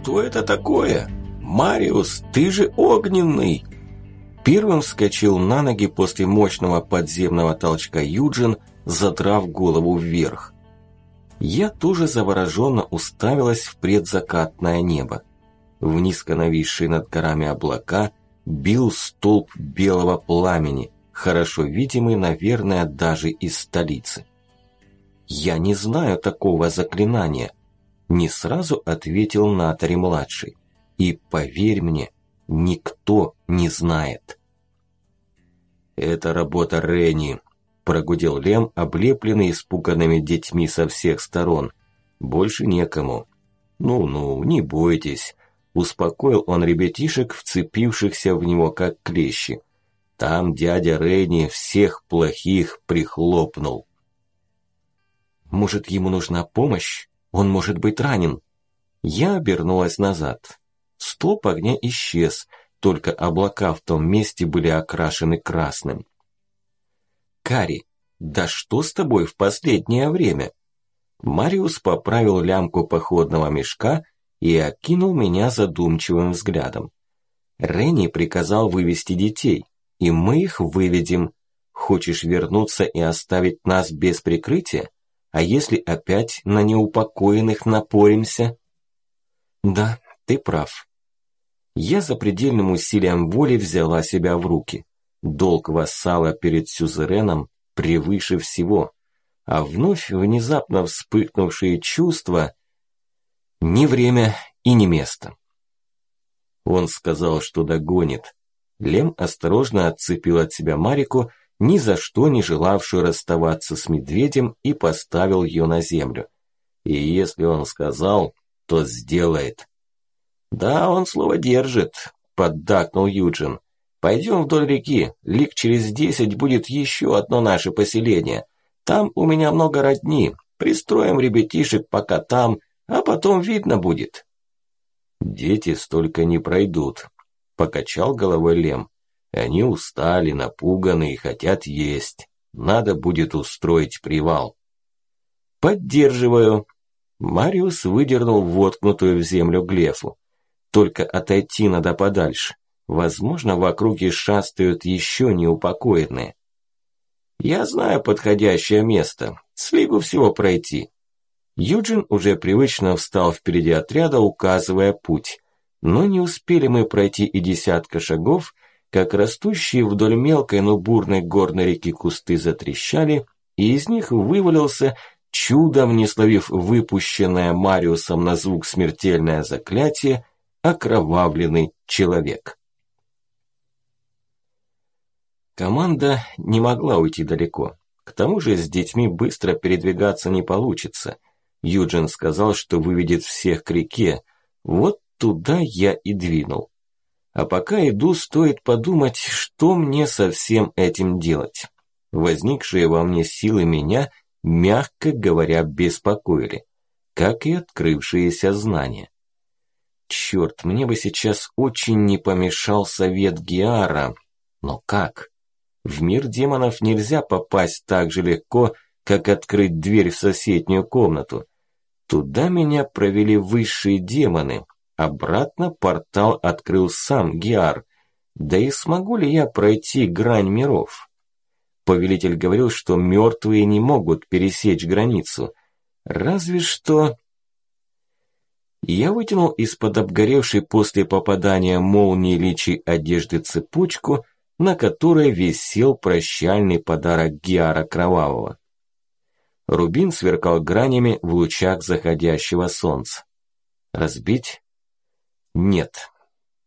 что это такое? Мариус, ты же огненный!» Первым вскочил на ноги после мощного подземного толчка Юджин, задрав голову вверх. Я тоже завороженно уставилась в предзакатное небо. В низко нависшие над горами облака бил столб белого пламени, хорошо видимый, наверное, даже из столицы. «Я не знаю такого заклинания», – не сразу ответил Натари-младший. «И поверь мне, никто не знает». «Это работа Ренни», – прогудел Лем, облепленный испуганными детьми со всех сторон. «Больше некому». «Ну-ну, не бойтесь», – успокоил он ребятишек, вцепившихся в него как клещи. «Там дядя Ренни всех плохих прихлопнул». Может, ему нужна помощь? Он может быть ранен. Я обернулась назад. Столб огня исчез, только облака в том месте были окрашены красным. Кари, да что с тобой в последнее время? Мариус поправил лямку походного мешка и окинул меня задумчивым взглядом. Ренни приказал вывести детей, и мы их выведем. Хочешь вернуться и оставить нас без прикрытия? А если опять на неупокоенных напоримся? Да, ты прав. Я за предельным усилием воли взяла себя в руки. Долг вассала перед сюзереном превыше всего. А вновь внезапно вспыхнувшие чувства – не время и не место. Он сказал, что догонит. Лем осторожно отцепил от себя Марику ни за что не желавшую расставаться с медведем и поставил ее на землю. И если он сказал, то сделает. «Да, он слово держит», – поддакнул Юджин. «Пойдем вдоль реки, лик через десять будет еще одно наше поселение. Там у меня много родни, пристроим ребятишек пока там, а потом видно будет». «Дети столько не пройдут», – покачал головой Лем. Они устали, напуганы и хотят есть. Надо будет устроить привал. Поддерживаю. Мариус выдернул воткнутую в землю глефу. Только отойти надо подальше. Возможно, в округе шастают еще неупокоенные. Я знаю подходящее место. Слигу всего пройти. Юджин уже привычно встал впереди отряда, указывая путь. Но не успели мы пройти и десятка шагов, как растущие вдоль мелкой, но бурной горной реки кусты затрещали, и из них вывалился, чудом не словив выпущенное Мариусом на звук смертельное заклятие, окровавленный человек. Команда не могла уйти далеко. К тому же с детьми быстро передвигаться не получится. Юджин сказал, что выведет всех к реке. Вот туда я и двинул. А пока иду, стоит подумать, что мне со всем этим делать. Возникшие во мне силы меня, мягко говоря, беспокоили, как и открывшиеся знания. Черт, мне бы сейчас очень не помешал совет Геара. Но как? В мир демонов нельзя попасть так же легко, как открыть дверь в соседнюю комнату. Туда меня провели высшие демоны, Обратно портал открыл сам Гиар. Да и смогу ли я пройти грань миров? Повелитель говорил, что мертвые не могут пересечь границу. Разве что... Я вытянул из-под обгоревшей после попадания молнии личи одежды цепочку, на которой висел прощальный подарок Гиара Кровавого. Рубин сверкал гранями в лучах заходящего солнца. Разбить? Нет.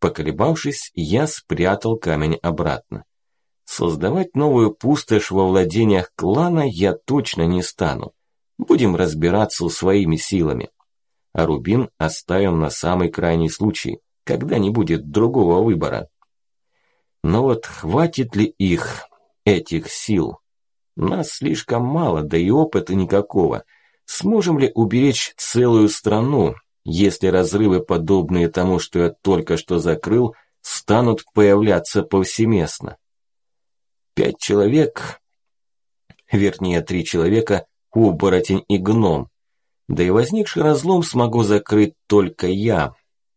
Поколебавшись, я спрятал камень обратно. Создавать новую пустошь во владениях клана я точно не стану. Будем разбираться своими силами. А рубин оставим на самый крайний случай, когда не будет другого выбора. Но вот хватит ли их, этих сил? Нас слишком мало, да и опыта никакого. Сможем ли уберечь целую страну, если разрывы, подобные тому, что я только что закрыл, станут появляться повсеместно. Пять человек, вернее три человека, оборотень и гном. Да и возникший разлом смогу закрыть только я.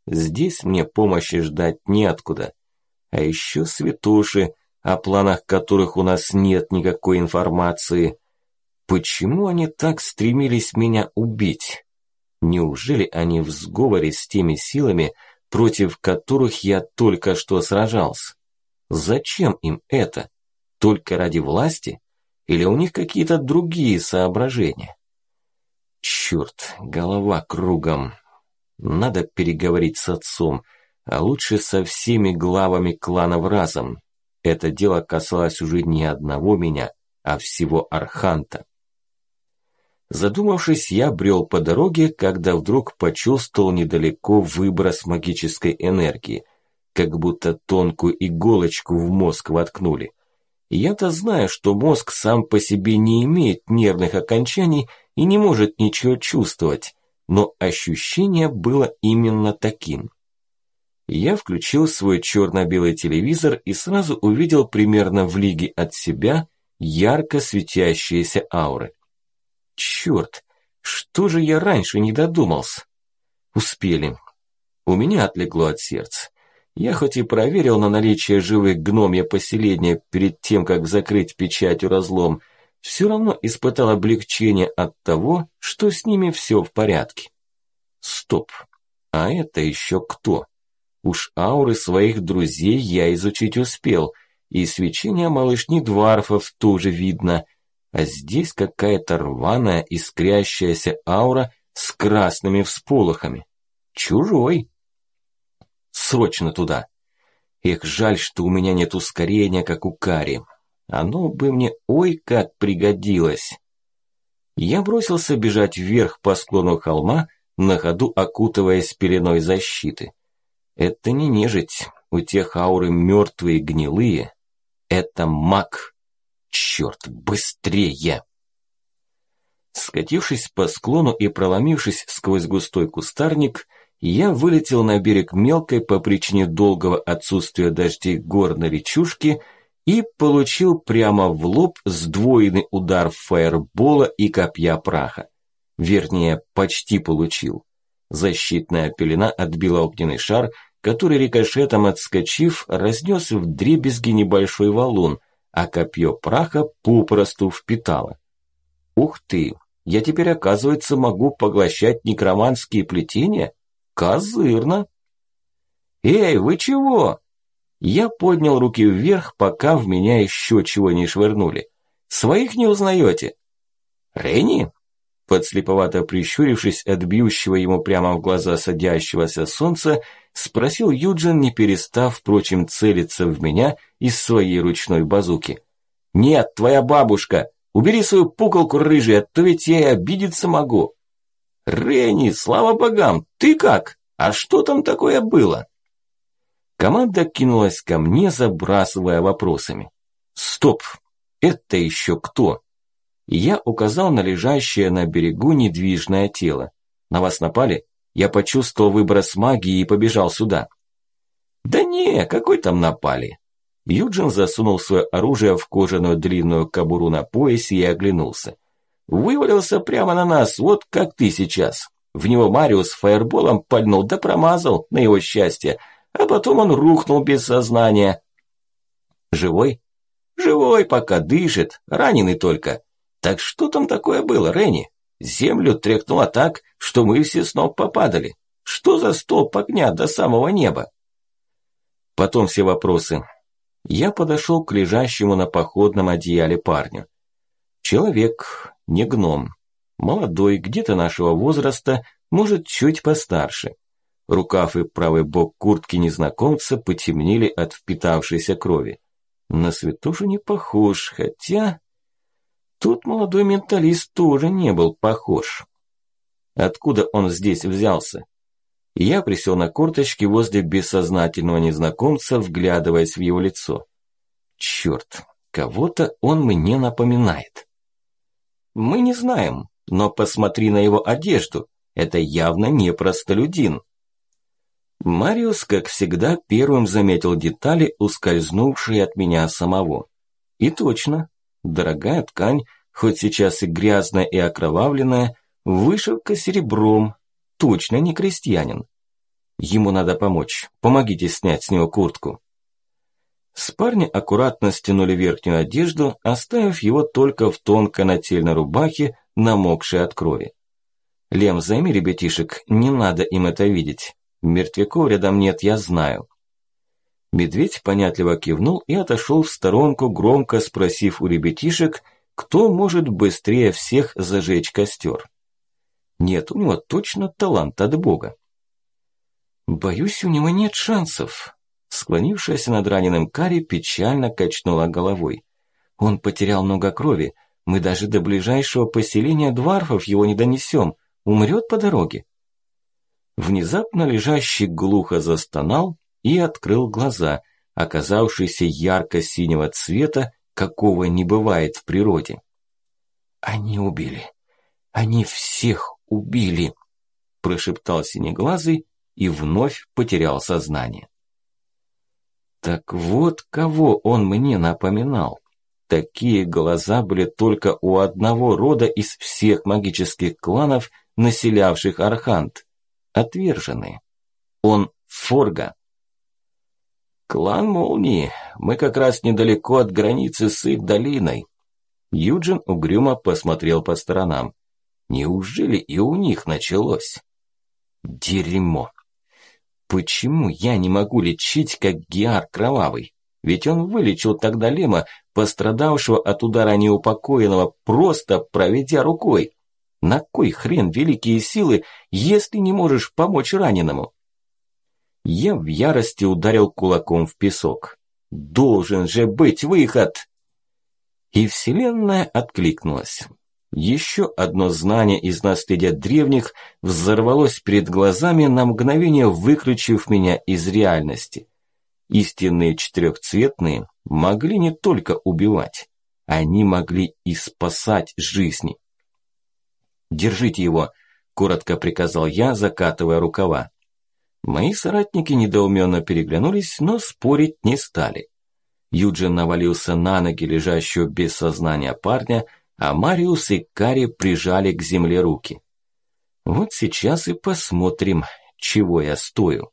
здесь мне помощи ждать неоткуда. А еще святоши, о планах которых у нас нет никакой информации. Почему они так стремились меня убить? Неужели они в сговоре с теми силами, против которых я только что сражался? Зачем им это? Только ради власти? Или у них какие-то другие соображения? Черт, голова кругом. Надо переговорить с отцом, а лучше со всеми главами кланов разом. Это дело касалось уже не одного меня, а всего Арханта. Задумавшись, я брел по дороге, когда вдруг почувствовал недалеко выброс магической энергии, как будто тонкую иголочку в мозг воткнули. Я-то знаю, что мозг сам по себе не имеет нервных окончаний и не может ничего чувствовать, но ощущение было именно таким. Я включил свой черно-белый телевизор и сразу увидел примерно в лиге от себя ярко светящиеся ауры. Черт, что же я раньше не додумался? Успели. У меня отлегло от сердца. Я хоть и проверил на наличие живых гномья поселения перед тем, как закрыть печатью разлом, все равно испытал облегчение от того, что с ними все в порядке. Стоп, а это еще кто? Уж ауры своих друзей я изучить успел, и свечение малышни Дварфов тоже видно – а здесь какая-то рваная, искрящаяся аура с красными всполохами. Чужой. Срочно туда. Эх, жаль, что у меня нет ускорения, как у Кари. Оно бы мне ой как пригодилось. Я бросился бежать вверх по склону холма, на ходу окутываясь пеленой защиты. Это не нежить, у тех ауры мертвые гнилые. Это маг. Черт, быстрее! Скатившись по склону и проломившись сквозь густой кустарник, я вылетел на берег мелкой по причине долгого отсутствия дождей горной речушки и получил прямо в лоб сдвоенный удар фаербола и копья праха. Вернее, почти получил. Защитная пелена отбила огненный шар, который рикошетом отскочив, разнес в дребезги небольшой валун – а копье праха попросту впитало. Ух ты, я теперь, оказывается, могу поглощать некроманские плетения? Козырно! Эй, вы чего? Я поднял руки вверх, пока в меня еще чего не швырнули. Своих не узнаете? Ренни? Подслеповато прищурившись от бьющего ему прямо в глаза садящегося солнца, спросил Юджин, не перестав, впрочем, целиться в меня из своей ручной базуки. «Нет, твоя бабушка! Убери свою пуколку рыжий, а то ведь я и обидеться могу!» «Ренни, слава богам, ты как? А что там такое было?» Команда кинулась ко мне, забрасывая вопросами. «Стоп! Это еще кто?» Я указал на лежащее на берегу недвижное тело. «На вас напали?» Я почувствовал выброс магии и побежал сюда. «Да не, какой там напали?» Юджин засунул свое оружие в кожаную длинную кобуру на поясе и оглянулся. «Вывалился прямо на нас, вот как ты сейчас. В него Мариус фаерболом пальнул да промазал, на его счастье, а потом он рухнул без сознания». «Живой?» «Живой пока, дышит, раненый только. Так что там такое было, Ренни?» Землю тряхнуло так, что мы все с ног попадали. Что за столб огня до самого неба? Потом все вопросы. Я подошел к лежащему на походном одеяле парню. Человек, не гном. Молодой, где-то нашего возраста, может, чуть постарше. Рукав и правый бок куртки незнакомца потемнели от впитавшейся крови. На святошу не похож, хотя... Тут молодой менталист тоже не был похож. Откуда он здесь взялся? Я присел на корточки возле бессознательного незнакомца, вглядываясь в его лицо. Черт, кого-то он мне напоминает. Мы не знаем, но посмотри на его одежду. Это явно не простолюдин. Мариус, как всегда, первым заметил детали, ускользнувшие от меня самого. И точно, Дорогая ткань, хоть сейчас и грязная и окровавленная, вышивка серебром, точно не крестьянин. Ему надо помочь. Помогите снять с него куртку. С парня аккуратно стянули верхнюю одежду, оставив его только в тонкой нательной рубахе, намокшей от крови. «Лем, займи ребятишек, не надо им это видеть. Мертвяков рядом нет, я знаю». Медведь понятливо кивнул и отошел в сторонку, громко спросив у ребятишек, кто может быстрее всех зажечь костер. Нет, у него точно талант от Бога. Боюсь, у него нет шансов. Склонившаяся над раненым Кари печально качнула головой. Он потерял много крови. Мы даже до ближайшего поселения дварфов его не донесем. Умрет по дороге. Внезапно лежащий глухо застонал и открыл глаза, оказавшиеся ярко-синего цвета, какого не бывает в природе. «Они убили. Они всех убили», – прошептал синеглазый и вновь потерял сознание. Так вот кого он мне напоминал. Такие глаза были только у одного рода из всех магических кланов, населявших Архант. Отверженные. Он Форга. Клан Молнии. Мы как раз недалеко от границы с их долиной. Юджин угрюмо посмотрел по сторонам. Неужели и у них началось? Дерьмо. Почему я не могу лечить, как Гиар Кровавый? Ведь он вылечил тогда Лема, пострадавшего от удара неупокоенного, просто проведя рукой. На кой хрен великие силы, если не можешь помочь раненому? Я в ярости ударил кулаком в песок. Должен же быть выход! И вселенная откликнулась. Еще одно знание из наследия древних взорвалось перед глазами на мгновение, выключив меня из реальности. Истинные четырехцветные могли не только убивать, они могли и спасать жизни. «Держите его», – коротко приказал я, закатывая рукава. Мои соратники недоуменно переглянулись, но спорить не стали. Юджин навалился на ноги лежащего без сознания парня – а Мариус и Кари прижали к земле руки. Вот сейчас и посмотрим, чего я стою.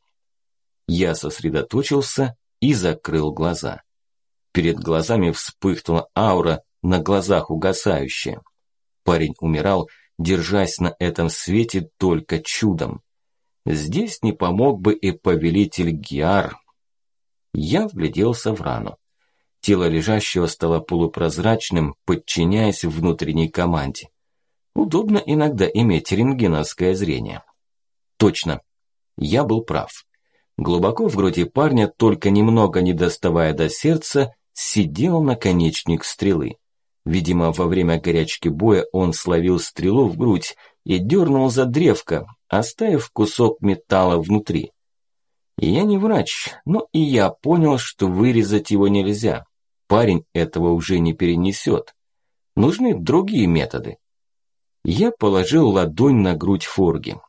Я сосредоточился и закрыл глаза. Перед глазами вспыхнула аура, на глазах угасающая. Парень умирал, держась на этом свете только чудом. Здесь не помог бы и повелитель Гиар. Я вгляделся в рану. Тело лежащего стало полупрозрачным, подчиняясь внутренней команде. Удобно иногда иметь рентгеновское зрение. Точно, я был прав. Глубоко в груди парня, только немного не доставая до сердца, сидел наконечник стрелы. Видимо, во время горячки боя он словил стрелу в грудь и дернул за древко, оставив кусок металла внутри. Я не врач, но и я понял, что вырезать его нельзя парень этого уже не перенесет. Нужны другие методы. Я положил ладонь на грудь Форги.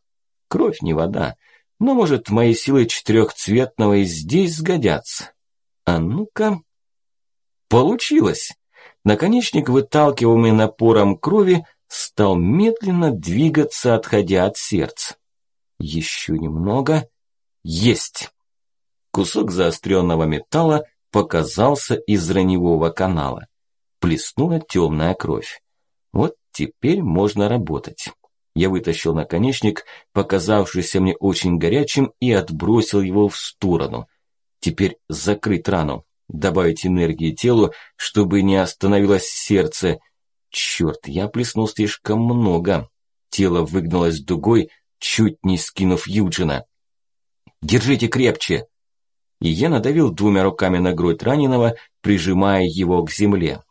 Кровь не вода, но, может, мои силы четырехцветного и здесь сгодятся. А ну-ка... Получилось! Наконечник, выталкиваемый напором крови, стал медленно двигаться, отходя от сердца. Еще немного. Есть! Кусок заостренного металла показался из раневого канала. Плеснула темная кровь. Вот теперь можно работать. Я вытащил наконечник, показавшийся мне очень горячим, и отбросил его в сторону. Теперь закрыть рану, добавить энергии телу, чтобы не остановилось сердце. Черт, я плеснул слишком много. Тело выгнулось дугой, чуть не скинув Юджина. «Держите крепче!» и я надавил двумя руками на грудь раненого, прижимая его к земле.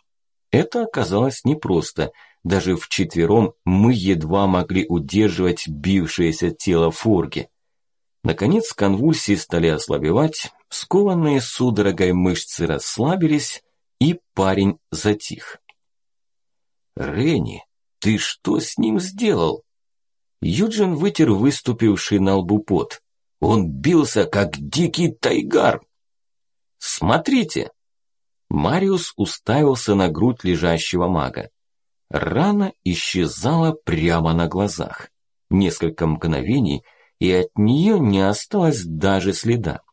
Это оказалось непросто. Даже вчетвером мы едва могли удерживать бившееся тело Форги. Наконец конвульсии стали ослабевать, скованные судорогой мышцы расслабились, и парень затих. «Ренни, ты что с ним сделал?» Юджин вытер выступивший на лбу пот. Он бился, как дикий тайгар. «Смотрите!» Мариус уставился на грудь лежащего мага. Рана исчезала прямо на глазах. Несколько мгновений, и от нее не осталось даже следа.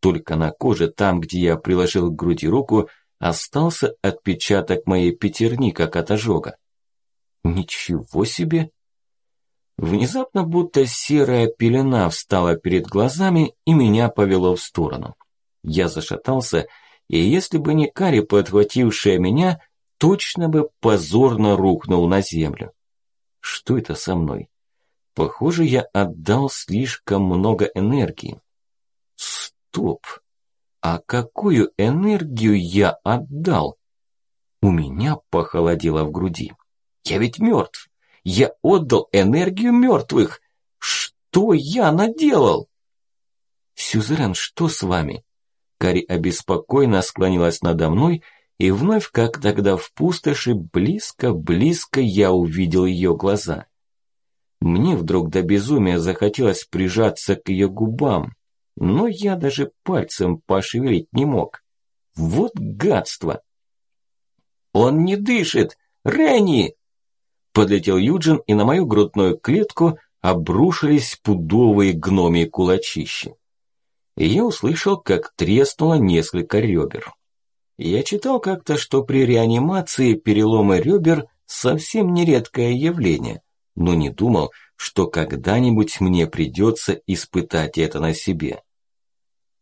Только на коже, там, где я приложил к груди руку, остался отпечаток моей пятерни, как от ожога. Ничего себе! Внезапно будто серая пелена встала перед глазами и меня повело в сторону. Я зашатался, и если бы не Кари, подхватившая меня, точно бы позорно рухнул на землю. Что это со мной? Похоже, я отдал слишком много энергии. Стоп! А какую энергию я отдал? У меня похолодело в груди. Я ведь мертв. Я отдал энергию мертвых. Что я наделал? Сюзерен, что с вами? Кари обеспокоенно склонилась надо мной, и вновь, как тогда в пустоши, близко-близко я увидел ее глаза. Мне вдруг до безумия захотелось прижаться к ее губам, но я даже пальцем пошевелить не мог. Вот гадство! «Он не дышит! Ренни!» Подлетел Юджин, и на мою грудную клетку обрушились пудовые гномии кулачищи. И я услышал, как треснуло несколько ребер. Я читал как-то, что при реанимации переломы ребер совсем нередкое явление, но не думал, что когда-нибудь мне придется испытать это на себе.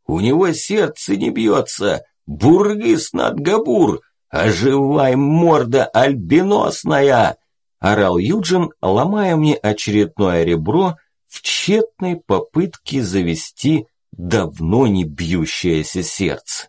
«У него сердце не бьется! Бургис над Габур! Оживай, морда альбиносная!» орал Юджин, ломая мне очередное ребро в тщетной попытке завести давно не бьющееся сердце.